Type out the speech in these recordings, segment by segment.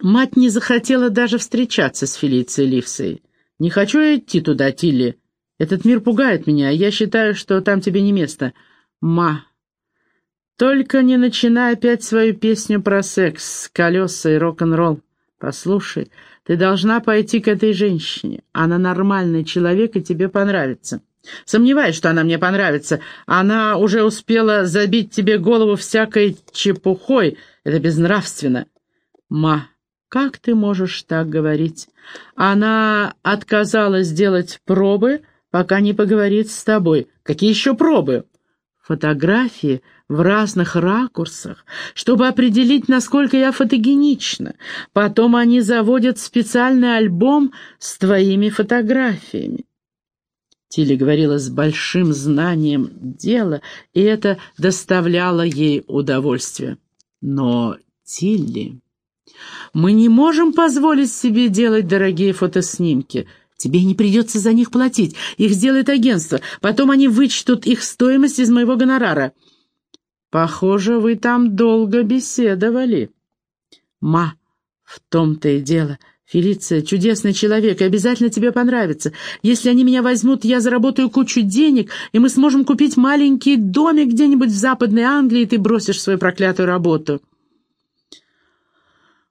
Мать не захотела даже встречаться с Фелицией Ливсой. «Не хочу идти туда, Тилли. Этот мир пугает меня, я считаю, что там тебе не место. Ма, только не начинай опять свою песню про секс, колеса и рок-н-ролл. Послушай, ты должна пойти к этой женщине. Она нормальный человек, и тебе понравится. Сомневаюсь, что она мне понравится. Она уже успела забить тебе голову всякой чепухой. Это безнравственно. Ма, как ты можешь так говорить? Она отказалась делать пробы, пока не поговорит с тобой. Какие еще пробы? Фотографии в разных ракурсах, чтобы определить, насколько я фотогенична. Потом они заводят специальный альбом с твоими фотографиями. Тилли говорила с большим знанием дела, и это доставляло ей удовольствие. Но Тилли... Мы не можем позволить себе делать дорогие фотоснимки. Тебе не придется за них платить. Их сделает агентство. Потом они вычтут их стоимость из моего гонорара. Похоже, вы там долго беседовали. Ма, в том-то и дело. Фелиция чудесный человек и обязательно тебе понравится. Если они меня возьмут, я заработаю кучу денег, и мы сможем купить маленький домик где-нибудь в Западной Англии, и ты бросишь свою проклятую работу.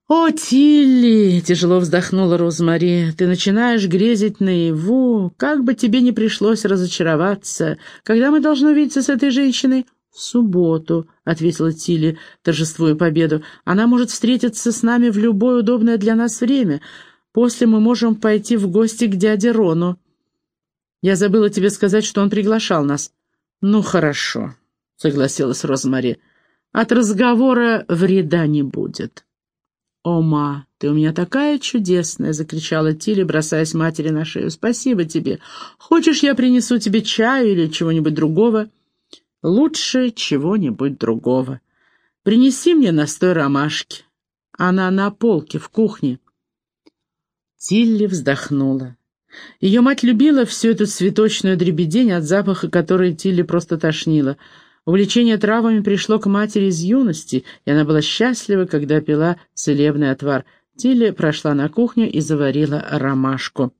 «О, Тилли!» — тяжело вздохнула Розмари. «Ты начинаешь грезить наяву. Как бы тебе не пришлось разочароваться. Когда мы должны увидеться с этой женщиной?» «В субботу», — ответила Тилли, торжествуя победу. «Она может встретиться с нами в любое удобное для нас время. После мы можем пойти в гости к дяде Рону. Я забыла тебе сказать, что он приглашал нас». «Ну, хорошо», — согласилась Розмари. «От разговора вреда не будет». «Ома, ты у меня такая чудесная!» — закричала Тилли, бросаясь матери на шею. «Спасибо тебе. Хочешь, я принесу тебе чаю или чего-нибудь другого?» «Лучше чего-нибудь другого. Принеси мне настой ромашки. Она на полке в кухне». Тилли вздохнула. Ее мать любила всю эту цветочную дребедень, от запаха которой Тилли просто тошнила — Увлечение травами пришло к матери из юности, и она была счастлива, когда пила целебный отвар. Тилли прошла на кухню и заварила ромашку.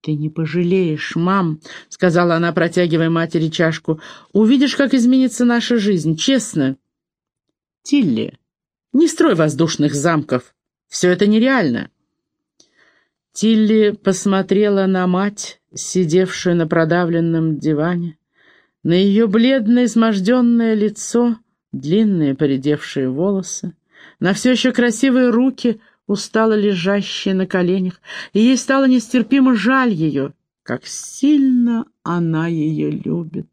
«Ты не пожалеешь, мам», — сказала она, протягивая матери чашку. «Увидишь, как изменится наша жизнь, честно». «Тилли, не строй воздушных замков. Все это нереально». Тилли посмотрела на мать, сидевшую на продавленном диване. На ее бледное, изможденное лицо, длинные поредевшие волосы, на все еще красивые руки, устало лежащие на коленях, и ей стало нестерпимо жаль ее, как сильно она ее любит.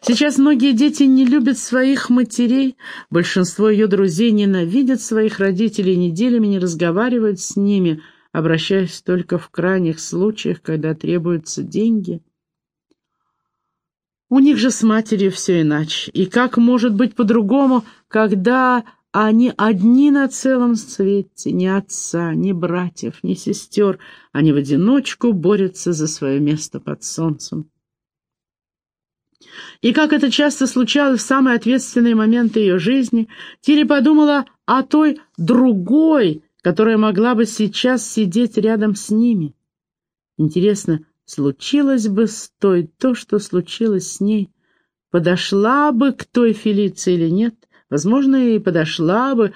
Сейчас многие дети не любят своих матерей, большинство ее друзей ненавидят своих родителей, неделями не разговаривают с ними, обращаясь только в крайних случаях, когда требуются деньги. У них же с матерью все иначе. И как может быть по-другому, когда они одни на целом свете, ни отца, ни братьев, ни сестер, они в одиночку борются за свое место под солнцем. И как это часто случалось в самые ответственные моменты ее жизни, Тири подумала о той другой, которая могла бы сейчас сидеть рядом с ними. Интересно, Случилось бы с той то, что случилось с ней. Подошла бы к той Фелиции или нет? Возможно, и подошла бы,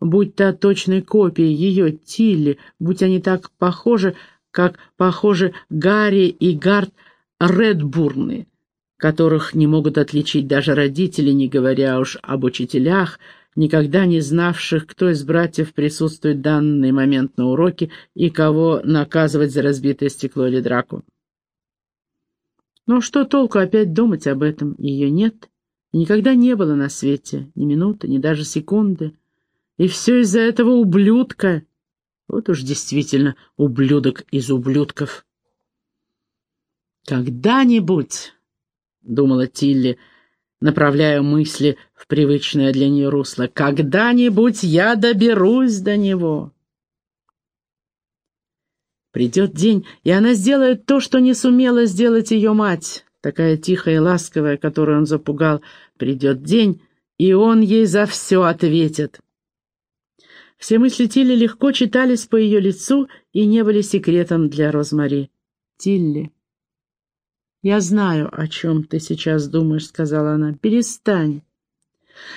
будь та точной копией ее Тилли, будь они так похожи, как похожи Гарри и Гард Редбурны, которых не могут отличить даже родители, не говоря уж об учителях, никогда не знавших, кто из братьев присутствует в данный момент на уроке и кого наказывать за разбитое стекло или драку. Но что толку опять думать об этом? Ее нет. И никогда не было на свете ни минуты, ни даже секунды. И все из-за этого ублюдка. Вот уж действительно ублюдок из ублюдков. «Когда-нибудь», — думала Тилли, — направляя мысли в привычное для нее русло. «Когда-нибудь я доберусь до него!» Придет день, и она сделает то, что не сумела сделать ее мать, такая тихая и ласковая, которую он запугал. Придет день, и он ей за все ответит. Все мысли Тилли легко читались по ее лицу и не были секретом для Розмари. «Тилли, я знаю, о чем ты сейчас думаешь», — сказала она. «Перестань.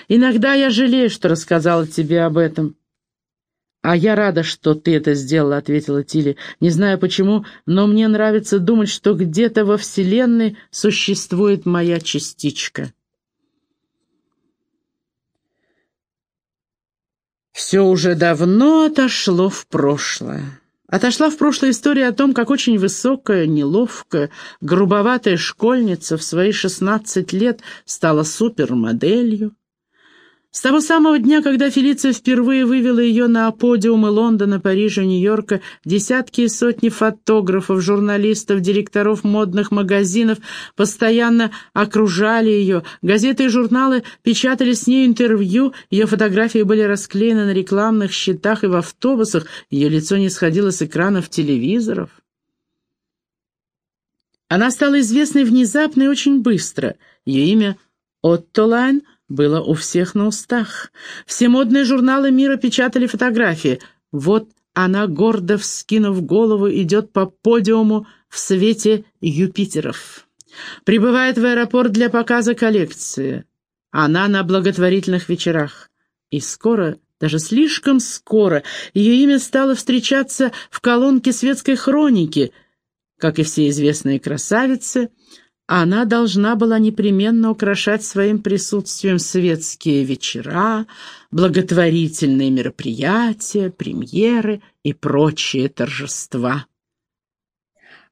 Иногда я жалею, что рассказала тебе об этом». «А я рада, что ты это сделала», — ответила Тилли. «Не знаю почему, но мне нравится думать, что где-то во Вселенной существует моя частичка». Все уже давно отошло в прошлое. Отошла в прошлое история о том, как очень высокая, неловкая, грубоватая школьница в свои шестнадцать лет стала супермоделью, с того самого дня, когда Фелиция впервые вывела ее на подиумы Лондона, Парижа, Нью-Йорка, десятки и сотни фотографов, журналистов, директоров модных магазинов постоянно окружали ее. Газеты и журналы печатали с ней интервью, ее фотографии были расклеены на рекламных щитах и в автобусах, ее лицо не сходило с экранов телевизоров. Она стала известной внезапно и очень быстро. Ее имя Отто Лайн – было у всех на устах. Все модные журналы мира печатали фотографии. Вот она, гордо вскинув голову, идет по подиуму в свете Юпитеров. Прибывает в аэропорт для показа коллекции. Она на благотворительных вечерах. И скоро, даже слишком скоро, ее имя стало встречаться в колонке светской хроники. Как и все известные красавицы, она должна была непременно украшать своим присутствием светские вечера, благотворительные мероприятия, премьеры и прочие торжества.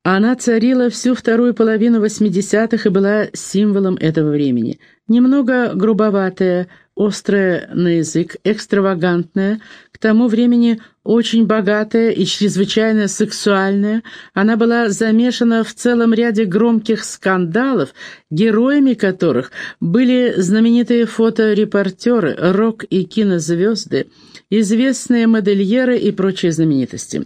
Она царила всю вторую половину восьмидесятых и была символом этого времени. Немного грубоватая, острая на язык, экстравагантная, к тому времени очень богатая и чрезвычайно сексуальная, она была замешана в целом ряде громких скандалов, героями которых были знаменитые фоторепортеры, рок- и кинозвезды, известные модельеры и прочие знаменитости.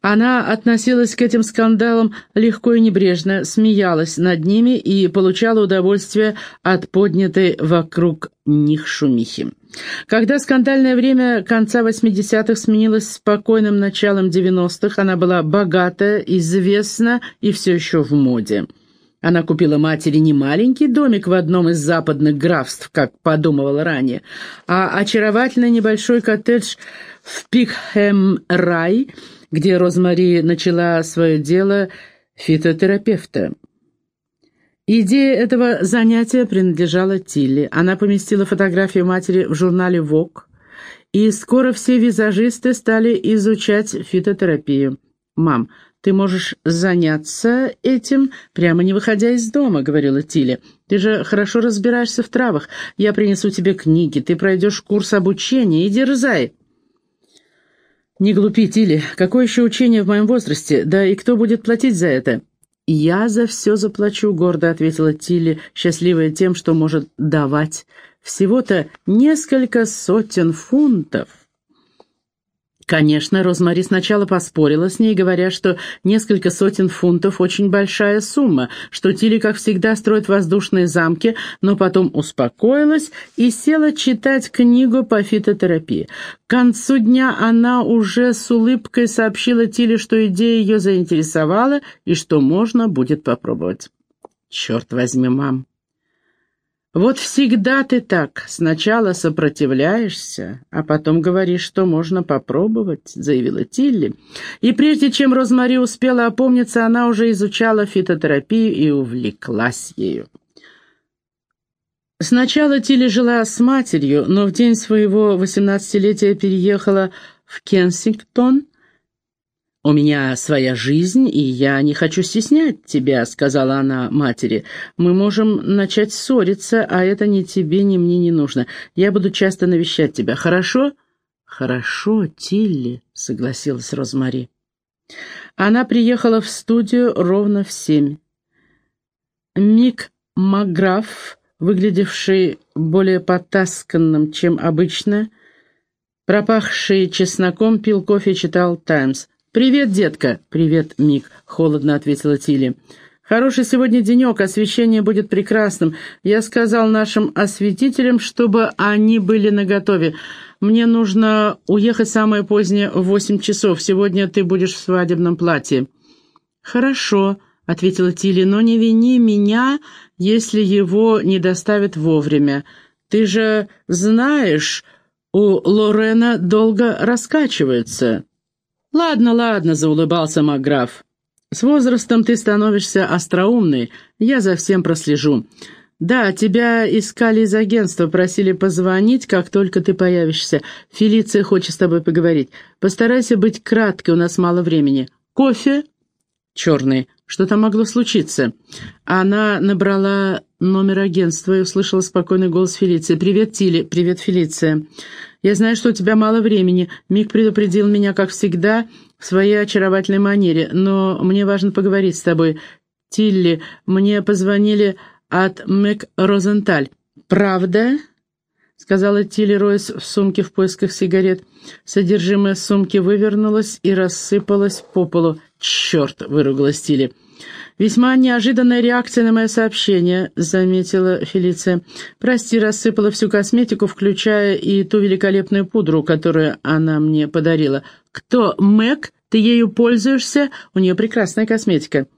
Она относилась к этим скандалам легко и небрежно, смеялась над ними и получала удовольствие от поднятой вокруг них шумихи. Когда скандальное время конца 80-х сменилось спокойным началом 90-х, она была богата, известна и все еще в моде. Она купила матери не маленький домик в одном из западных графств, как подумывала ранее, а очаровательный небольшой коттедж в Пикхэм-Рай, где Розмари начала свое дело фитотерапевта. Идея этого занятия принадлежала Тилли. Она поместила фотографию матери в журнале «Вок», и скоро все визажисты стали изучать фитотерапию. «Мам, ты можешь заняться этим, прямо не выходя из дома», — говорила Тилли. «Ты же хорошо разбираешься в травах. Я принесу тебе книги, ты пройдешь курс обучения и дерзай». «Не глупи, Тилли. Какое еще учение в моем возрасте? Да и кто будет платить за это?» «Я за все заплачу», — гордо ответила Тилли, счастливая тем, что может давать. «Всего-то несколько сотен фунтов». Конечно, Розмари сначала поспорила с ней, говоря, что несколько сотен фунтов – очень большая сумма, что Тилли, как всегда, строит воздушные замки, но потом успокоилась и села читать книгу по фитотерапии. К концу дня она уже с улыбкой сообщила Тилли, что идея ее заинтересовала и что можно будет попробовать. «Черт возьми, мам, вот всегда ты так. Сначала сопротивляешься, а потом говоришь, что можно попробовать», — заявила Тилли. И прежде чем Розмари успела опомниться, она уже изучала фитотерапию и увлеклась ею. Сначала Тилли жила с матерью, но в день своего восемнадцатилетия переехала в Кенсингтон, «У меня своя жизнь, и я не хочу стеснять тебя», — сказала она матери. «Мы можем начать ссориться, а это ни тебе, ни мне не нужно. Я буду часто навещать тебя, хорошо?» «Хорошо, Тилли», — согласилась Розмари. Она приехала в студию ровно в семь. Мик Маграф, выглядевший более потасканным, чем обычно, пропахший чесноком, пил кофе и читал «Таймс». «Привет, детка!» «Привет, Мик», — холодно ответила Тилли. Хороший сегодня денек, освещение будет прекрасным. Я сказал нашим осветителям, чтобы они были наготове. Мне нужно уехать самое позднее в восемь часов. Сегодня ты будешь в свадебном платье». «Хорошо», — ответила Тилли, — «но не вини меня, если его не доставят вовремя. Ты же знаешь, у Лорена долго раскачивается». «Ладно, ладно», — заулыбался Макграф. С возрастом ты становишься остроумной, я за всем прослежу. Да, тебя искали из агентства, просили позвонить, как только ты появишься. Фелиция хочет с тобой поговорить. Постарайся быть краткой, у нас мало времени. Кофе? Черный. Что там могло случиться? Она набрала номер агентства и услышала спокойный голос Фелиции. «Привет, Тилли. Привет, Фелиция. Я знаю, что у тебя мало времени. Мик предупредил меня, как всегда, в своей очаровательной манере, но мне важно поговорить с тобой. Тилли, мне позвонили от Мэг Розенталь. Правда?» — сказала Тилли Ройс в сумке в поисках сигарет. Содержимое сумки вывернулось и рассыпалось по полу. «Черт!» — выругалась Тилли. «Весьма неожиданная реакция на мое сообщение», — заметила Фелиция. «Прости, рассыпала всю косметику, включая и ту великолепную пудру, которую она мне подарила. Кто, Мэг? Ты ею пользуешься? У нее прекрасная косметика».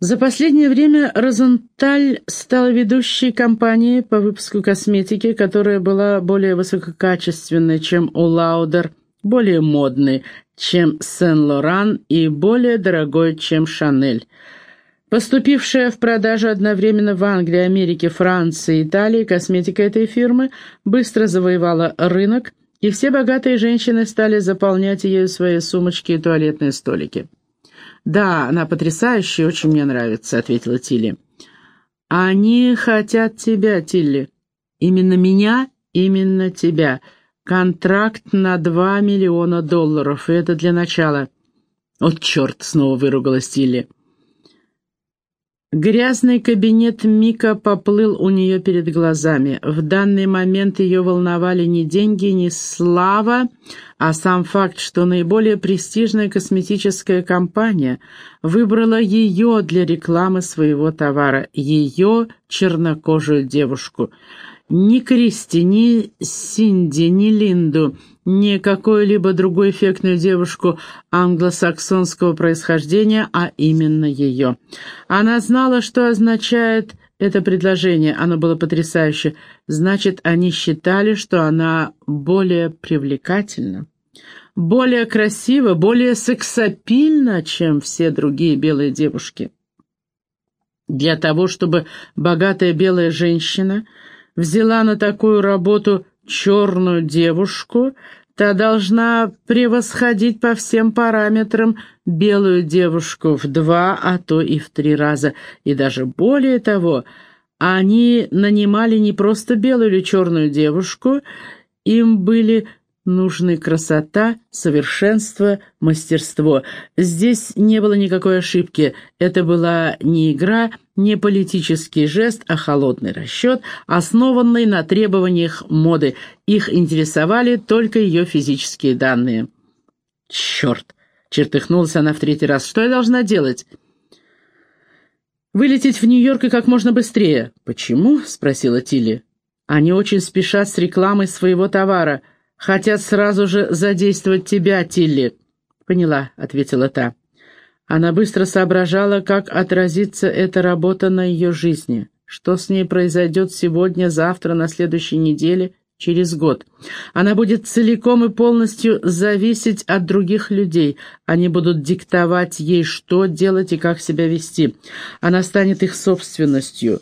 За последнее время Розенталь стала ведущей компанией по выпуску косметики, которая была более высококачественной, чем у Лаудер, более модной, чем Сен-Лоран и более дорогой, чем Шанель. Поступившая в продажу одновременно в Англии, Америке, Франции, Италии, косметика этой фирмы быстро завоевала рынок, и все богатые женщины стали заполнять ею свои сумочки и туалетные столики. «Да, она потрясающая, очень мне нравится», — ответила Тилли. «Они хотят тебя, Тилли. Именно меня, именно тебя. Контракт на два миллиона долларов, это для начала. «От черт!» — снова выругалась Тилли. Грязный кабинет Мика поплыл у нее перед глазами. В данный момент ее волновали не деньги, не слава, а сам факт, что наиболее престижная косметическая компания выбрала ее для рекламы своего товара, ее чернокожую девушку — ни Кристи, ни Синди, ни Линду, ни какую-либо другую эффектную девушку англосаксонского происхождения, а именно ее. Она знала, что означает это предложение, оно было потрясающе. Значит, они считали, что она более привлекательна, более красива, более сексапильна, чем все другие белые девушки. Для того, чтобы богатая белая женщина – взяла на такую работу черную девушку, та должна превосходить по всем параметрам белую девушку в два, а то и в три раза. И даже более того, они нанимали не просто белую или черную девушку, им были нужны красота, совершенство, мастерство. Здесь не было никакой ошибки. Это была не игра, не политический жест, а холодный расчет, основанный на требованиях моды. Их интересовали только ее физические данные. «Черт!» — чертыхнулась она в третий раз. «Что я должна делать?» «Вылететь в Нью-Йорк и как можно быстрее». «Почему?» — спросила Тилли. «Они очень спешат с рекламой своего товара. Хотят сразу же задействовать тебя, Тилли». «Поняла», — ответила та. Она быстро соображала, как отразится эта работа на ее жизни, что с ней произойдет сегодня, завтра, на следующей неделе, через год. Она будет целиком и полностью зависеть от других людей. Они будут диктовать ей, что делать и как себя вести. Она станет их собственностью.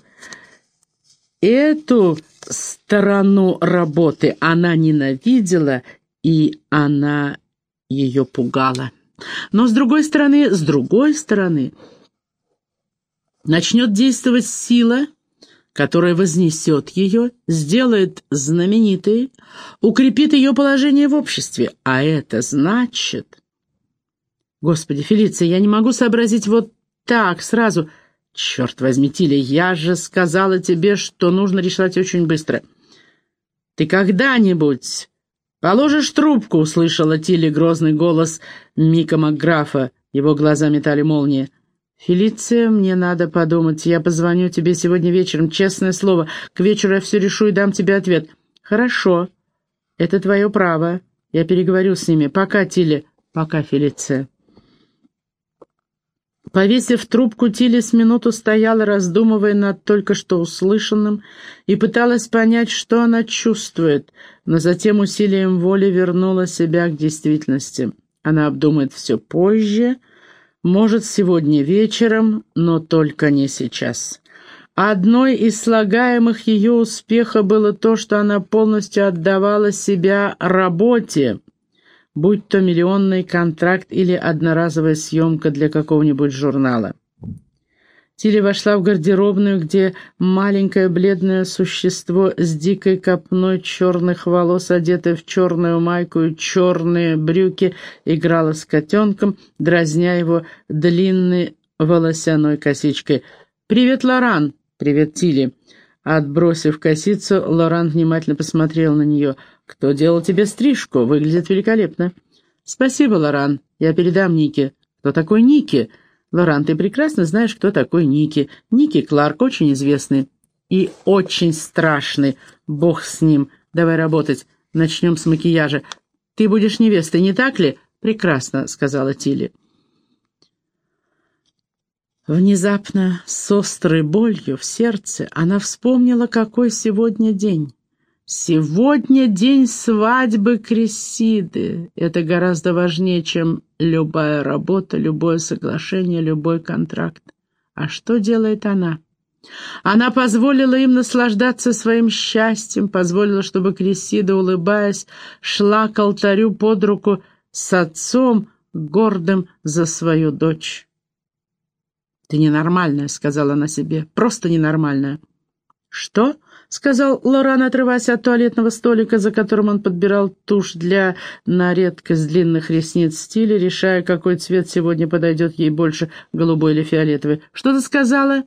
Эту сторону работы она ненавидела, и она ее пугала. Но с другой стороны, с другой стороны, начнет действовать сила, которая вознесет ее, сделает знаменитой, укрепит ее положение в обществе. А это значит... Господи, Фелиция, я не могу сообразить вот так сразу. Черт возьми, Тиля, я же сказала тебе, что нужно решать очень быстро. Ты когда-нибудь «Положишь трубку!» — услышала Тилли грозный голос Мика Макграфа. Его глаза метали молнии. «Фелиция, мне надо подумать. Я позвоню тебе сегодня вечером, честное слово. К вечеру я все решу и дам тебе ответ». «Хорошо. Это твое право. Я переговорю с ними. Пока, Тилли. Пока, Фелиция». Повесив трубку, Тилли с минуту стояла, раздумывая над только что услышанным, и пыталась понять, что она чувствует, но затем усилием воли вернула себя к действительности. Она обдумает все позже, может, сегодня вечером, но только не сейчас. Одной из слагаемых ее успеха было то, что она полностью отдавала себя работе, будь то миллионный контракт или одноразовая съемка для какого-нибудь журнала. Тилли вошла в гардеробную, где маленькое бледное существо с дикой копной черных волос, одетое в черную майку и черные брюки, играло с котенком, дразня его длинной волосяной косичкой. «Привет, Лоран!» «Привет, Тилли!» Отбросив косицу, Лоран внимательно посмотрел на нее. «Кто делал тебе стрижку? Выглядит великолепно». «Спасибо, Лоран. Я передам Нике». «Кто такой Ники?» Лоран, ты прекрасно знаешь, кто такой Ники. Ники Кларк очень известный и очень страшный. Бог с ним. Давай работать. Начнем с макияжа. Ты будешь невестой, не так ли? Прекрасно, сказала Тилли. Внезапно, с острой болью в сердце, она вспомнила, какой сегодня день. Сегодня день свадьбы Крисиды. Это гораздо важнее, чем любая работа, любое соглашение, любой контракт. А что делает она? Она позволила им наслаждаться своим счастьем, позволила, чтобы Крисида, улыбаясь, шла к алтарю под руку с отцом, гордым за свою дочь. «Ты ненормальная», — сказала она себе, — «просто ненормальная». «Что?» — сказал Лоран, отрываясь от туалетного столика, за которым он подбирал тушь для на редкость длинных ресниц стиля, решая, какой цвет сегодня подойдет ей больше, голубой или фиолетовый. «Что ты сказала?»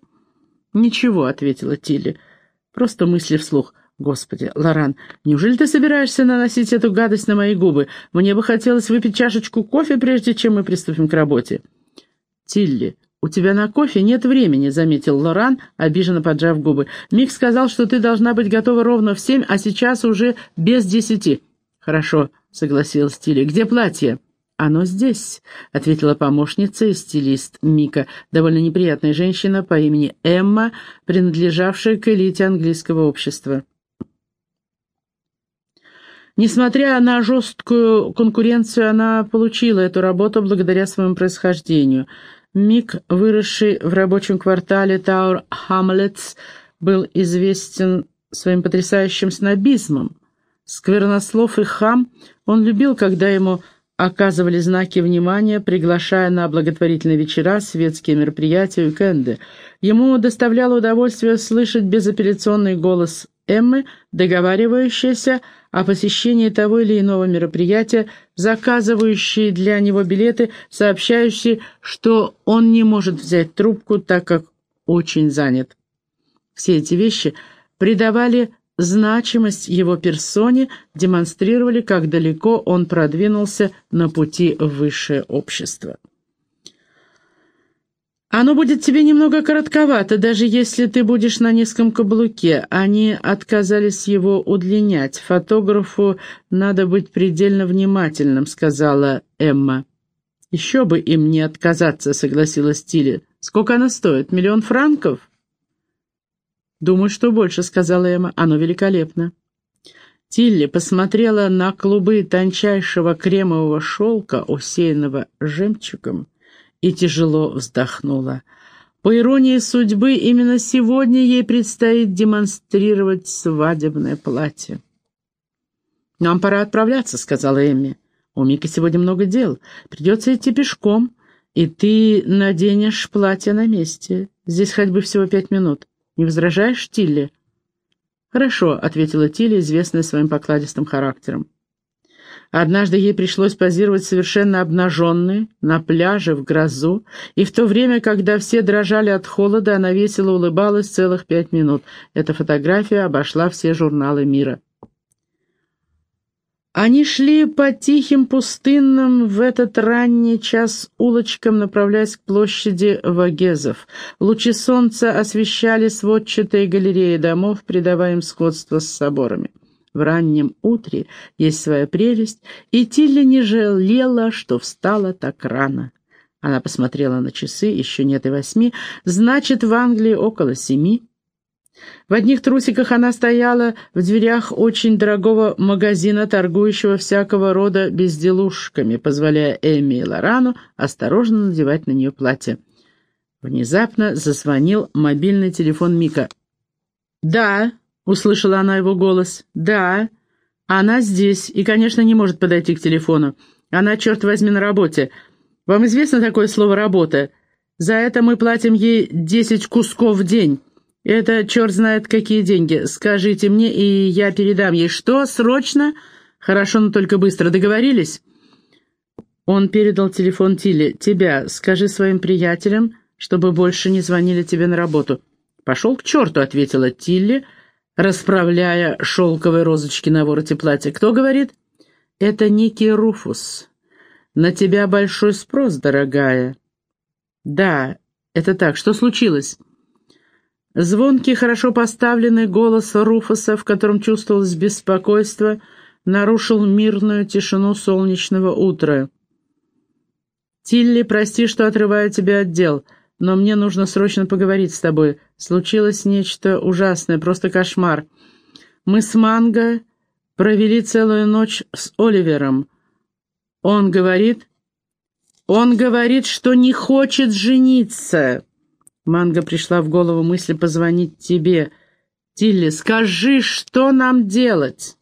«Ничего», — ответила Тилли. «Просто мысли вслух». «Господи, Лоран, неужели ты собираешься наносить эту гадость на мои губы? Мне бы хотелось выпить чашечку кофе, прежде чем мы приступим к работе». «Тилли, «У тебя на кофе нет времени», — заметил Лоран, обиженно поджав губы. «Мик сказал, что ты должна быть готова ровно в семь, а сейчас уже без десяти». «Хорошо», — согласилась Тилли. «Где платье?» «Оно здесь», — ответила помощница и стилист Мика, довольно неприятная женщина по имени Эмма, принадлежавшая к элите английского общества. Несмотря на жесткую конкуренцию, она получила эту работу благодаря своему происхождению — Мик, выросший в рабочем квартале Тауэр Хамлетс, был известен своим потрясающим снобизмом. Сквернослов и хам, он любил, когда ему оказывали знаки внимания, приглашая на благотворительные вечера, светские мероприятия, уикенды. Ему доставляло удовольствие слышать безапелляционный голос Эммы, договаривающаяся о посещении того или иного мероприятия, заказывающие для него билеты, сообщающие, что он не может взять трубку, так как очень занят. Все эти вещи придавали значимость его персоне, демонстрировали, как далеко он продвинулся на пути в высшее общество. Оно будет тебе немного коротковато, даже если ты будешь на низком каблуке. Они отказались его удлинять. Фотографу надо быть предельно внимательным», — сказала Эмма. «Еще бы им не отказаться», — согласилась Тилли. «Сколько она стоит? Миллион франков?» «Думаю, что больше», — сказала Эмма. «Оно великолепно». Тилли посмотрела на клубы тончайшего кремового шелка, усеянного жемчугом, и тяжело вздохнула. По иронии судьбы, именно сегодня ей предстоит демонстрировать свадебное платье. «Нам пора отправляться», — сказала Эмми. «У Мики сегодня много дел. Придется идти пешком, и ты наденешь платье на месте. Здесь ходьбы всего пять минут. Не возражаешь, Тилли?» «Хорошо», — ответила Тилли, известная своим покладистым характером. Однажды ей пришлось позировать совершенно обнаженной, на пляже, в грозу, и в то время, когда все дрожали от холода, она весело улыбалась целых пять минут. Эта фотография обошла все журналы мира. Они шли по тихим пустынным в этот ранний час улочкам, направляясь к площади Вагезов. Лучи солнца освещали сводчатые галереи домов, придавая им сходство с соборами. В раннем утре есть своя прелесть, и Тилли не жалела, что встала так рано. Она посмотрела на часы, еще нет и восьми, значит, в Англии около семи. В одних трусиках она стояла в дверях очень дорогого магазина, торгующего всякого рода безделушками, позволяя Эмми и Лорану осторожно надевать на нее платье. Внезапно зазвонил мобильный телефон Мика. «Да», — услышала она его голос, — «да, она здесь и, конечно, не может подойти к телефону. Она, черт возьми, на работе. Вам известно такое слово «работа»? За это мы платим ей десять кусков в день». «Это черт знает какие деньги. Скажите мне, и я передам ей. Что, срочно? Хорошо, но только быстро. Договорились?» Он передал телефон Тиле. «Тебя. Скажи своим приятелям, чтобы больше не звонили тебе на работу». «Пошел к черту», — ответила Тилли, расправляя шелковые розочки на вороте платья. «Кто говорит?» «Это Ники Руфус. На тебя большой спрос, дорогая». «Да, это так. Что случилось?» Звонкий, хорошо поставленный голос Руфуса, в котором чувствовалось беспокойство, нарушил мирную тишину солнечного утра. «Тилли, прости, что отрываю тебя от дел, но мне нужно срочно поговорить с тобой. Случилось нечто ужасное, просто кошмар. Мы с Манго провели целую ночь с Оливером. Он говорит... Он говорит, что не хочет жениться!» Манго пришла в голову мысль позвонить тебе. «Тилли, скажи, что нам делать?»